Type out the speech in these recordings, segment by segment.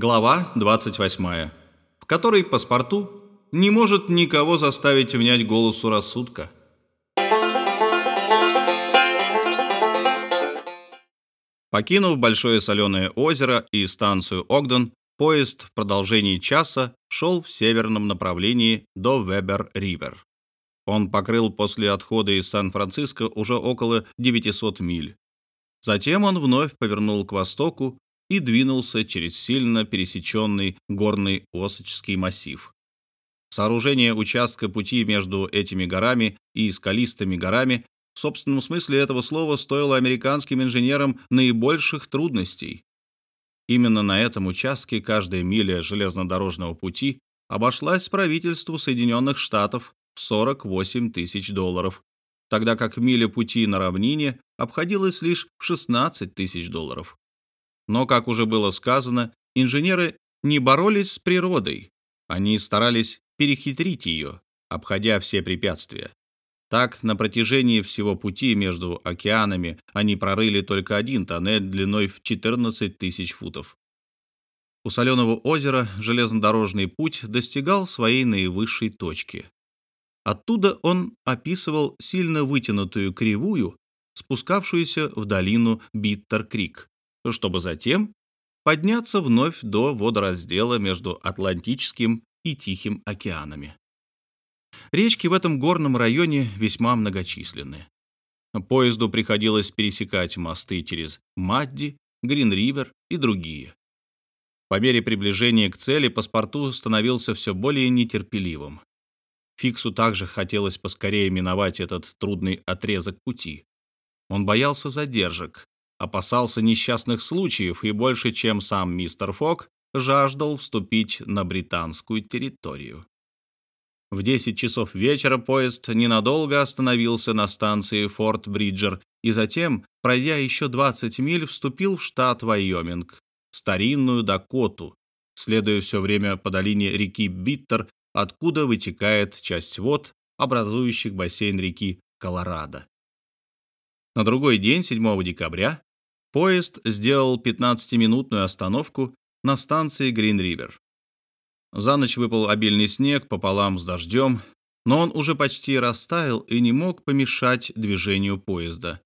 Глава 28, в которой паспорту не может никого заставить внять голосу рассудка. Покинув Большое Соленое озеро и станцию Огден, поезд в продолжении часа шел в северном направлении до Вебер-Ривер. Он покрыл после отхода из Сан-Франциско уже около 900 миль. Затем он вновь повернул к востоку и двинулся через сильно пересеченный горный Осочский массив. Сооружение участка пути между этими горами и скалистыми горами в собственном смысле этого слова стоило американским инженерам наибольших трудностей. Именно на этом участке каждая миля железнодорожного пути обошлась правительству Соединенных Штатов 48 тысяч долларов, тогда как миля пути на равнине обходилась лишь в 16 тысяч долларов. Но, как уже было сказано, инженеры не боролись с природой, они старались перехитрить ее, обходя все препятствия. Так, на протяжении всего пути между океанами они прорыли только один тоннель длиной в 14 тысяч футов. У соленого озера железнодорожный путь достигал своей наивысшей точки. Оттуда он описывал сильно вытянутую кривую, спускавшуюся в долину Биттер-Крик, чтобы затем подняться вновь до водораздела между Атлантическим и Тихим океанами. Речки в этом горном районе весьма многочисленны. Поезду приходилось пересекать мосты через Мадди, Грин-Ривер и другие. По мере приближения к цели паспорту становился все более нетерпеливым. Фиксу также хотелось поскорее миновать этот трудный отрезок пути. Он боялся задержек, опасался несчастных случаев и больше, чем сам мистер Фок, жаждал вступить на британскую территорию. В 10 часов вечера поезд ненадолго остановился на станции Форт Бриджер и затем, пройдя еще 20 миль, вступил в штат Вайоминг, старинную Дакоту, следуя все время по долине реки Биттер откуда вытекает часть вод, образующих бассейн реки Колорадо. На другой день, 7 декабря, поезд сделал 15-минутную остановку на станции Грин-Ривер. За ночь выпал обильный снег пополам с дождем, но он уже почти растаял и не мог помешать движению поезда.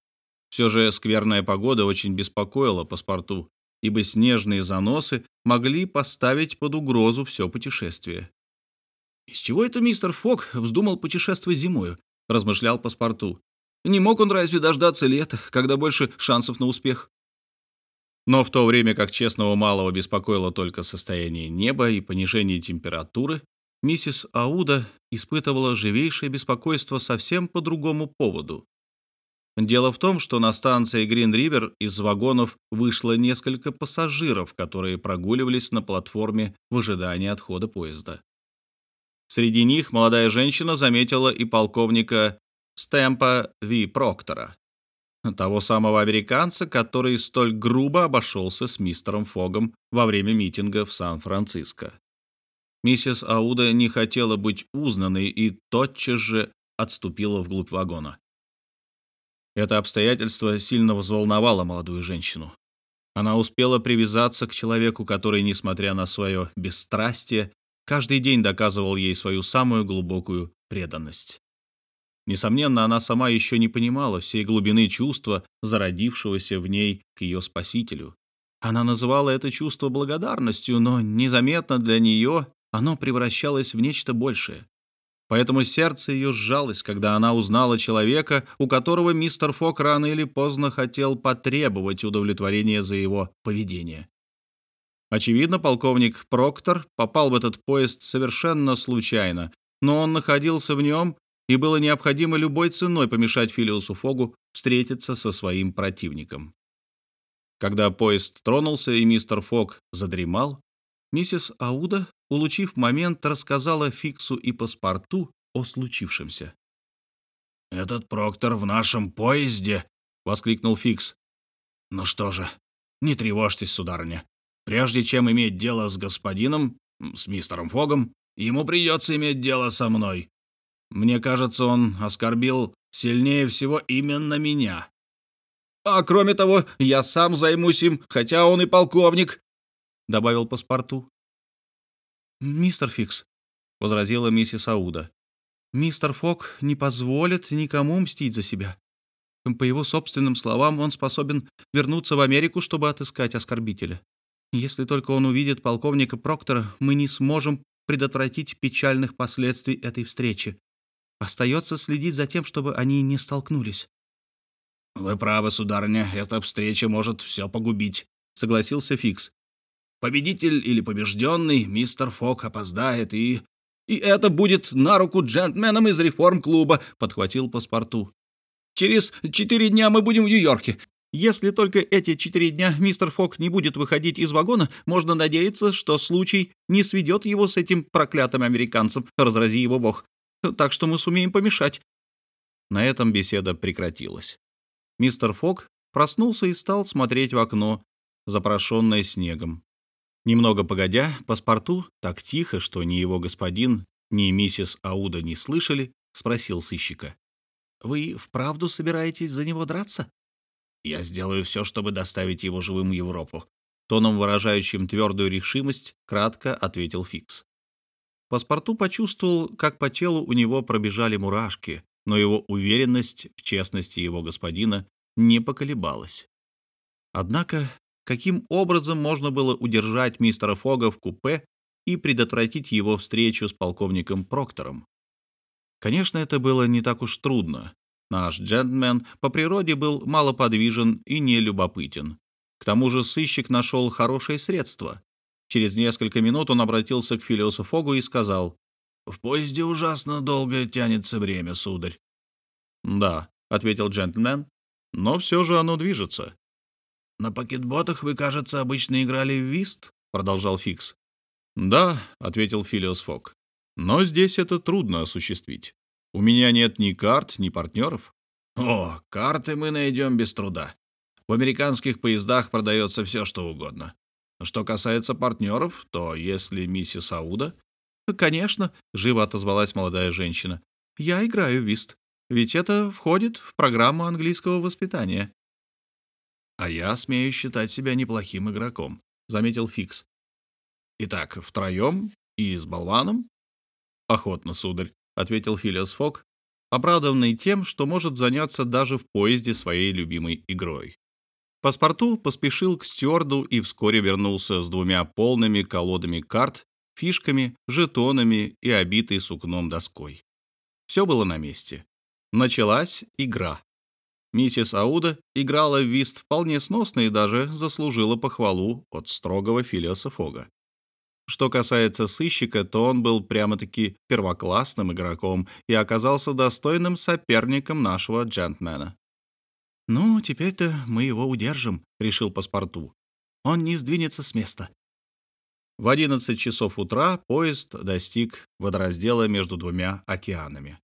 Все же скверная погода очень беспокоила паспорту, ибо снежные заносы могли поставить под угрозу все путешествие. «Из чего это мистер Фок вздумал путешествовать зимою?» — размышлял паспорту. «Не мог он разве дождаться лета, когда больше шансов на успех?» Но в то время как честного малого беспокоило только состояние неба и понижение температуры, миссис Ауда испытывала живейшее беспокойство совсем по другому поводу. Дело в том, что на станции Грин-Ривер из вагонов вышло несколько пассажиров, которые прогуливались на платформе в ожидании отхода поезда. Среди них молодая женщина заметила и полковника Стэмпа Ви Проктора, того самого американца, который столь грубо обошелся с мистером Фогом во время митинга в Сан-Франциско. Миссис Ауда не хотела быть узнанной и тотчас же отступила вглубь вагона. Это обстоятельство сильно взволновало молодую женщину. Она успела привязаться к человеку, который, несмотря на свое бесстрастие, каждый день доказывал ей свою самую глубокую преданность. Несомненно, она сама еще не понимала всей глубины чувства, зародившегося в ней к ее спасителю. Она называла это чувство благодарностью, но незаметно для нее оно превращалось в нечто большее. Поэтому сердце ее сжалось, когда она узнала человека, у которого мистер Фок рано или поздно хотел потребовать удовлетворения за его поведение. Очевидно, полковник Проктор попал в этот поезд совершенно случайно, но он находился в нем, и было необходимо любой ценой помешать Филиусу Фогу встретиться со своим противником. Когда поезд тронулся и мистер Фог задремал, миссис Ауда, улучив момент, рассказала Фиксу и паспорту о случившемся. «Этот Проктор в нашем поезде!» — воскликнул Фикс. «Ну что же, не тревожьтесь, сударыня. Прежде чем иметь дело с господином, с мистером Фогом, ему придется иметь дело со мной. Мне кажется, он оскорбил сильнее всего именно меня. А кроме того, я сам займусь им, хотя он и полковник. — добавил паспорту. «Мистер Фикс», — возразила миссис Ауда, — «мистер Фок не позволит никому мстить за себя. По его собственным словам, он способен вернуться в Америку, чтобы отыскать оскорбителя. Если только он увидит полковника Проктора, мы не сможем предотвратить печальных последствий этой встречи. Остается следить за тем, чтобы они не столкнулись. «Вы правы, сударыня, эта встреча может все погубить», — согласился Фикс. «Победитель или побежденный, мистер Фок опоздает, и...» «И это будет на руку джентльменам из реформ-клуба», — подхватил паспорту. «Через четыре дня мы будем в Нью-Йорке. Если только эти четыре дня мистер Фок не будет выходить из вагона, можно надеяться, что случай не сведет его с этим проклятым американцем, разрази его бог. Так что мы сумеем помешать». На этом беседа прекратилась. Мистер Фок проснулся и стал смотреть в окно, запрошенное снегом. Немного погодя, паспорту, так тихо, что ни его господин, ни миссис Ауда не слышали, спросил сыщика. «Вы вправду собираетесь за него драться?» «Я сделаю все, чтобы доставить его живым в Европу», тоном, выражающим твердую решимость, кратко ответил Фикс. Паспорту почувствовал, как по телу у него пробежали мурашки, но его уверенность в честности его господина не поколебалась. Однако, каким образом можно было удержать мистера Фога в купе и предотвратить его встречу с полковником Проктором? Конечно, это было не так уж трудно. Наш джентльмен по природе был малоподвижен и нелюбопытен. К тому же сыщик нашел хорошее средство. Через несколько минут он обратился к Филиосу Фогу и сказал, «В поезде ужасно долго тянется время, сударь». «Да», — ответил джентльмен, — «но все же оно движется». «На пакетботах вы, кажется, обычно играли в вист?» — продолжал Фикс. «Да», — ответил Филиос «но здесь это трудно осуществить. У меня нет ни карт, ни партнеров». «О, карты мы найдем без труда. В американских поездах продается все, что угодно. Что касается партнеров, то если миссис Ауда «Конечно», — живо отозвалась молодая женщина. «Я играю в вист, ведь это входит в программу английского воспитания». «А я смею считать себя неплохим игроком», — заметил Фикс. «Итак, втроем и с болваном?» «Охотно, сударь», — ответил Филиас Фок, обрадованный тем, что может заняться даже в поезде своей любимой игрой. Паспорту поспешил к стюарду и вскоре вернулся с двумя полными колодами карт фишками, жетонами и обитой сукном доской. Все было на месте. Началась игра. Миссис Ауда играла в вист вполне сносно и даже заслужила похвалу от строгого Филиоса Фога. Что касается сыщика, то он был прямо-таки первоклассным игроком и оказался достойным соперником нашего джентльмена. «Ну, теперь-то мы его удержим», — решил паспорту. «Он не сдвинется с места». В 11 часов утра поезд достиг водораздела между двумя океанами.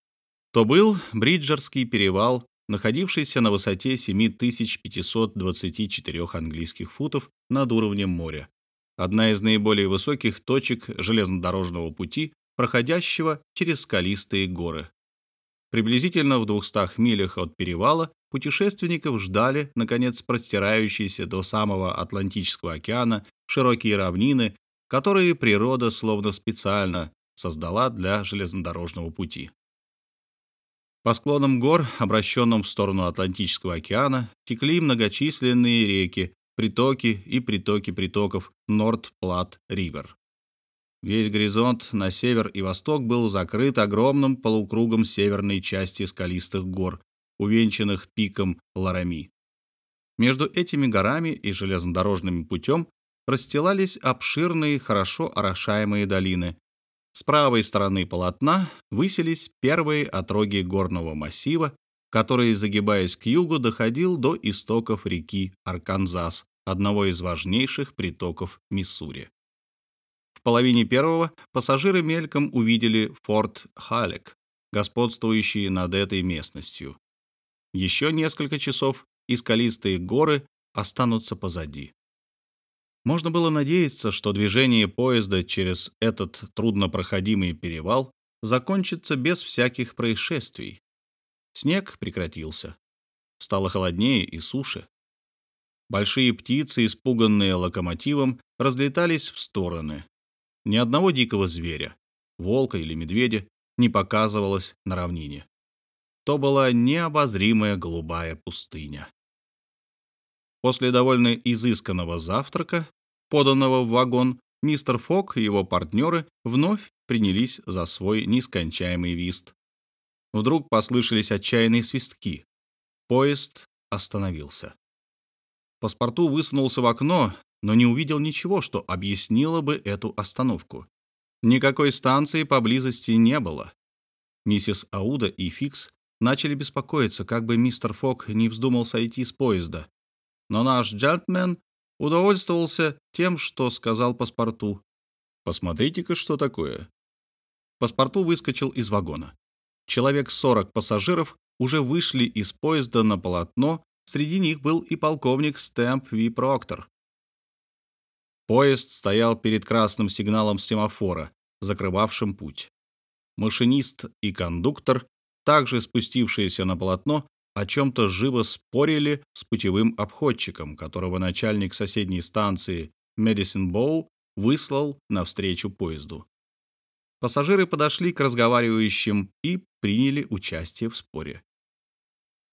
То был Бриджерский перевал, находившийся на высоте 7524 английских футов над уровнем моря. Одна из наиболее высоких точек железнодорожного пути, проходящего через скалистые горы. Приблизительно в 200 милях от перевала путешественников ждали, наконец, простирающиеся до самого Атлантического океана широкие равнины которые природа словно специально создала для железнодорожного пути. По склонам гор, обращенным в сторону Атлантического океана, текли многочисленные реки, притоки и притоки притоков Норд-Плат-Ривер. Весь горизонт на север и восток был закрыт огромным полукругом северной части скалистых гор, увенчанных пиком Ларами. Между этими горами и железнодорожным путем расстилались обширные, хорошо орошаемые долины. С правой стороны полотна высились первые отроги горного массива, который, загибаясь к югу, доходил до истоков реки Арканзас, одного из важнейших притоков Миссури. В половине первого пассажиры мельком увидели форт Халек, господствующий над этой местностью. Еще несколько часов и скалистые горы останутся позади. Можно было надеяться, что движение поезда через этот труднопроходимый перевал закончится без всяких происшествий. Снег прекратился. Стало холоднее и суше. Большие птицы, испуганные локомотивом, разлетались в стороны. Ни одного дикого зверя, волка или медведя, не показывалось на равнине. То была необозримая голубая пустыня. После довольно изысканного завтрака, поданного в вагон, мистер Фок и его партнеры вновь принялись за свой нескончаемый вист. Вдруг послышались отчаянные свистки. Поезд остановился. Паспорту высунулся в окно, но не увидел ничего, что объяснило бы эту остановку. Никакой станции поблизости не было. Миссис Ауда и Фикс начали беспокоиться, как бы мистер Фок не вздумал сойти с поезда. Но наш джентльмен удовольствовался тем, что сказал паспорту. «Посмотрите-ка, что такое». Паспорту выскочил из вагона. Человек 40 пассажиров уже вышли из поезда на полотно, среди них был и полковник Стэмп Ви Проктор. Поезд стоял перед красным сигналом семафора, закрывавшим путь. Машинист и кондуктор, также спустившиеся на полотно, о чем-то живо спорили с путевым обходчиком, которого начальник соседней станции Медисин Боу выслал навстречу поезду. Пассажиры подошли к разговаривающим и приняли участие в споре.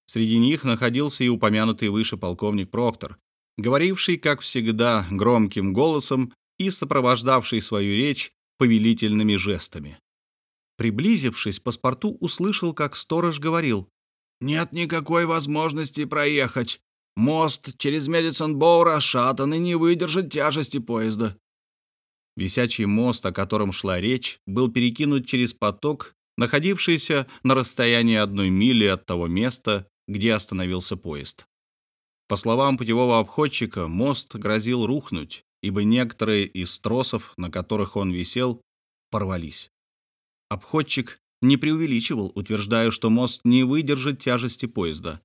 Среди них находился и упомянутый выше полковник Проктор, говоривший, как всегда, громким голосом и сопровождавший свою речь повелительными жестами. Приблизившись, паспорту услышал, как сторож говорил нет никакой возможности проехать. Мост через Медисон-Боу расшатан и не выдержит тяжести поезда. Висячий мост, о котором шла речь, был перекинут через поток, находившийся на расстоянии одной мили от того места, где остановился поезд. По словам путевого обходчика, мост грозил рухнуть, ибо некоторые из тросов, на которых он висел, порвались. Обходчик не преувеличивал, утверждая, что мост не выдержит тяжести поезда.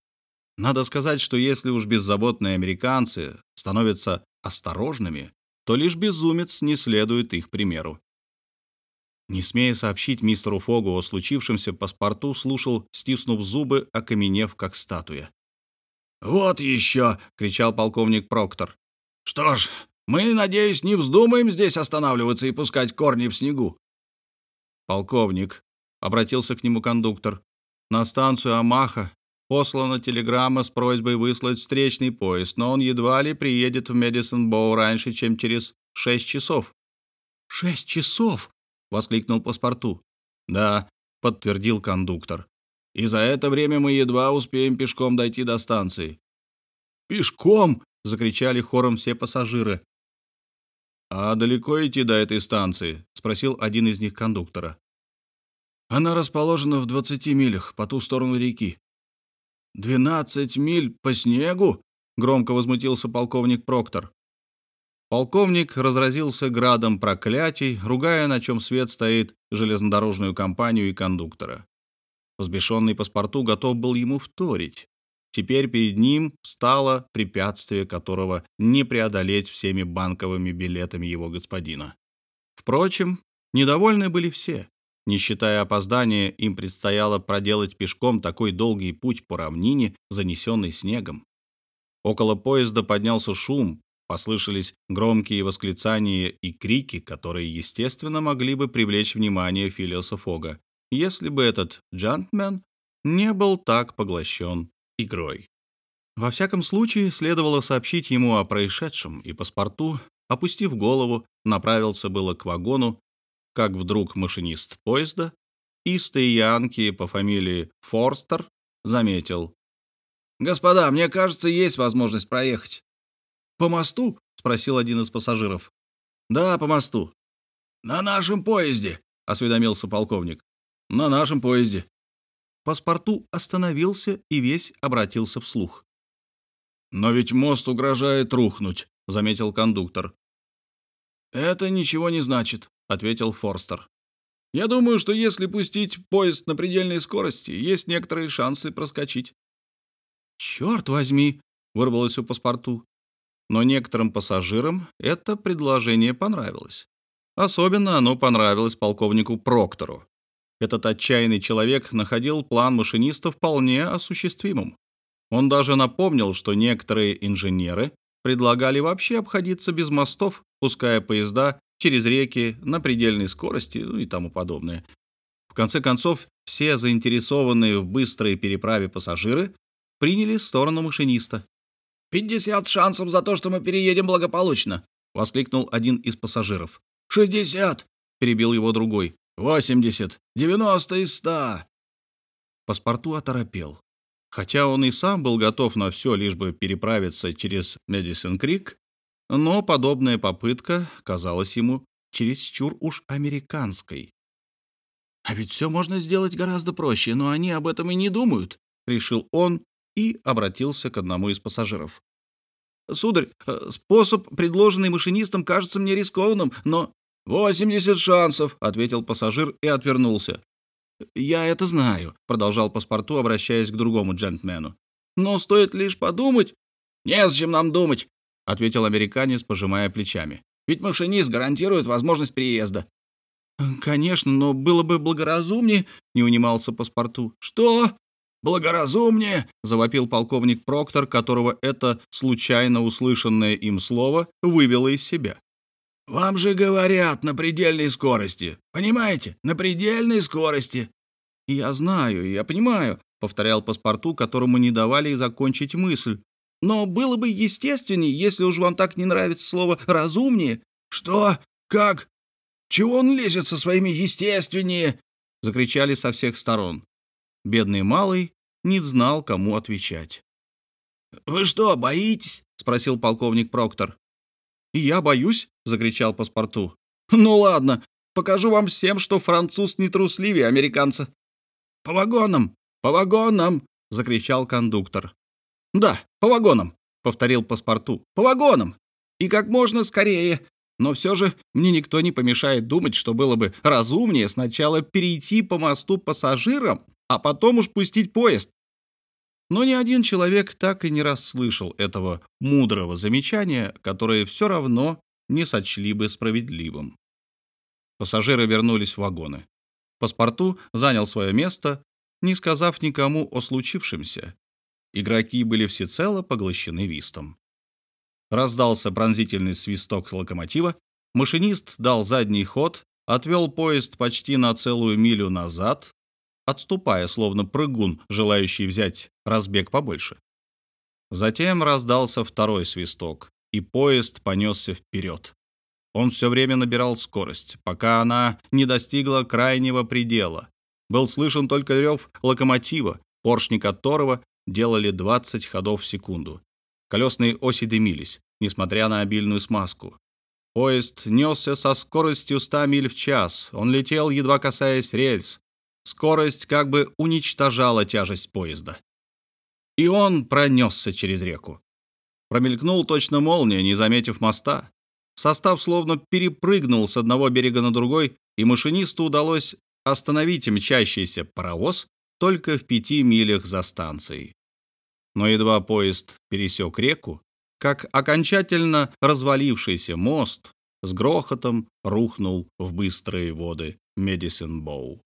Надо сказать, что если уж беззаботные американцы становятся осторожными, то лишь безумец не следует их примеру. Не смея сообщить мистеру Фогу о случившемся, паспорту слушал, стиснув зубы, окаменев как статуя. «Вот еще!» — кричал полковник Проктор. «Что ж, мы, надеюсь, не вздумаем здесь останавливаться и пускать корни в снегу». «Полковник», обратился к нему кондуктор. На станцию Амаха послана телеграмма с просьбой выслать встречный поезд, но он едва ли приедет в Медисон-Боу раньше, чем через шесть часов. «Шесть часов!» — воскликнул паспорту. «Да», — подтвердил кондуктор. «И за это время мы едва успеем пешком дойти до станции». «Пешком!» — закричали хором все пассажиры. «А далеко идти до этой станции?» — спросил один из них кондуктора. Она расположена в 20 милях по ту сторону реки. «Двенадцать миль по снегу?» — громко возмутился полковник Проктор. Полковник разразился градом проклятий, ругая, на чем свет стоит, железнодорожную компанию и кондуктора. Взбешенный паспорту готов был ему вторить. Теперь перед ним стало препятствие, которого не преодолеть всеми банковыми билетами его господина. Впрочем, недовольны были все. Не считая опоздания, им предстояло проделать пешком такой долгий путь по равнине, занесенной снегом. Около поезда поднялся шум, послышались громкие восклицания и крики, которые, естественно, могли бы привлечь внимание Филиоса Фога, если бы этот джентльмен не был так поглощен игрой. Во всяком случае, следовало сообщить ему о происшедшем, и паспорту, опустив голову, направился было к вагону, как вдруг машинист поезда, истый Янки по фамилии Форстер, заметил. «Господа, мне кажется, есть возможность проехать». «По мосту?» — спросил один из пассажиров. «Да, по мосту». «На нашем поезде», — осведомился полковник. «На нашем поезде». Паспорту остановился и весь обратился вслух. «Но ведь мост угрожает рухнуть», — заметил кондуктор. «Это ничего не значит», ответил Форстер. «Я думаю, что если пустить поезд на предельной скорости, есть некоторые шансы проскочить». «Черт возьми!» — вырвалось у паспорту. Но некоторым пассажирам это предложение понравилось. Особенно оно понравилось полковнику Проктору. Этот отчаянный человек находил план машиниста вполне осуществимым. Он даже напомнил, что некоторые инженеры предлагали вообще обходиться без мостов, пуская поезда через реки на предельной скорости ну и тому подобное. В конце концов, все заинтересованные в быстрой переправе пассажиры приняли сторону машиниста. «Пятьдесят шансов за то, что мы переедем благополучно!» — воскликнул один из пассажиров. «Шестьдесят!» — перебил его другой. «Восемьдесят! Девяносто из ста!» Паспорту оторопел. Хотя он и сам был готов на все, лишь бы переправиться через Медисон Крик, но подобная попытка казалась ему чересчур уж американской. «А ведь все можно сделать гораздо проще, но они об этом и не думают», — решил он и обратился к одному из пассажиров. «Сударь, э, способ, предложенный машинистом, кажется мне рискованным, но...» «Восемьдесят шансов», — ответил пассажир и отвернулся. «Я это знаю», — продолжал паспорту, обращаясь к другому джентльмену. «Но стоит лишь подумать...» «Незачем нам думать», — ответил американец, пожимая плечами. «Ведь машинист гарантирует возможность переезда». «Конечно, но было бы благоразумнее», — не унимался паспорту. «Что? Благоразумнее?» — завопил полковник Проктор, которого это случайно услышанное им слово вывело из себя. Вам же говорят на предельной скорости. Понимаете? На предельной скорости. Я знаю, я понимаю, повторял паспорту, которому не давали закончить мысль. Но было бы естественнее, если уж вам так не нравится слово «разумнее». Что? Как? Чего он лезет со своими «естественнее»? Закричали со всех сторон. Бедный малый не знал, кому отвечать. «Вы что, боитесь?» — спросил полковник Проктор. «Я боюсь», — закричал паспорту. «Ну ладно, покажу вам всем, что француз не трусливее американца». «По вагонам! По вагонам!» — закричал кондуктор. «Да, по вагонам», — повторил паспорту. «По вагонам! И как можно скорее. Но все же мне никто не помешает думать, что было бы разумнее сначала перейти по мосту пассажирам, а потом уж пустить поезд. Но ни один человек так и не расслышал этого мудрого замечания, которое все равно не сочли бы справедливым. Пассажиры вернулись в вагоны. Паспорту занял свое место, не сказав никому о случившемся. Игроки были всецело поглощены вистом. Раздался пронзительный свисток локомотива, машинист дал задний ход, отвел поезд почти на целую милю назад, отступая, словно прыгун, желающий взять разбег побольше. Затем раздался второй свисток, и поезд понесся вперед. Он все время набирал скорость, пока она не достигла крайнего предела. Был слышен только рев локомотива, поршни которого делали 20 ходов в секунду. Колесные оси дымились, несмотря на обильную смазку. Поезд несся со скоростью 100 миль в час. Он летел, едва касаясь рельс. Скорость как бы уничтожала тяжесть поезда. И он пронесся через реку. Промелькнул точно молния, не заметив моста. Состав словно перепрыгнул с одного берега на другой, и машинисту удалось остановить мчащийся паровоз только в пяти милях за станцией. Но едва поезд пересек реку, как окончательно развалившийся мост с грохотом рухнул в быстрые воды Медисон-Боу.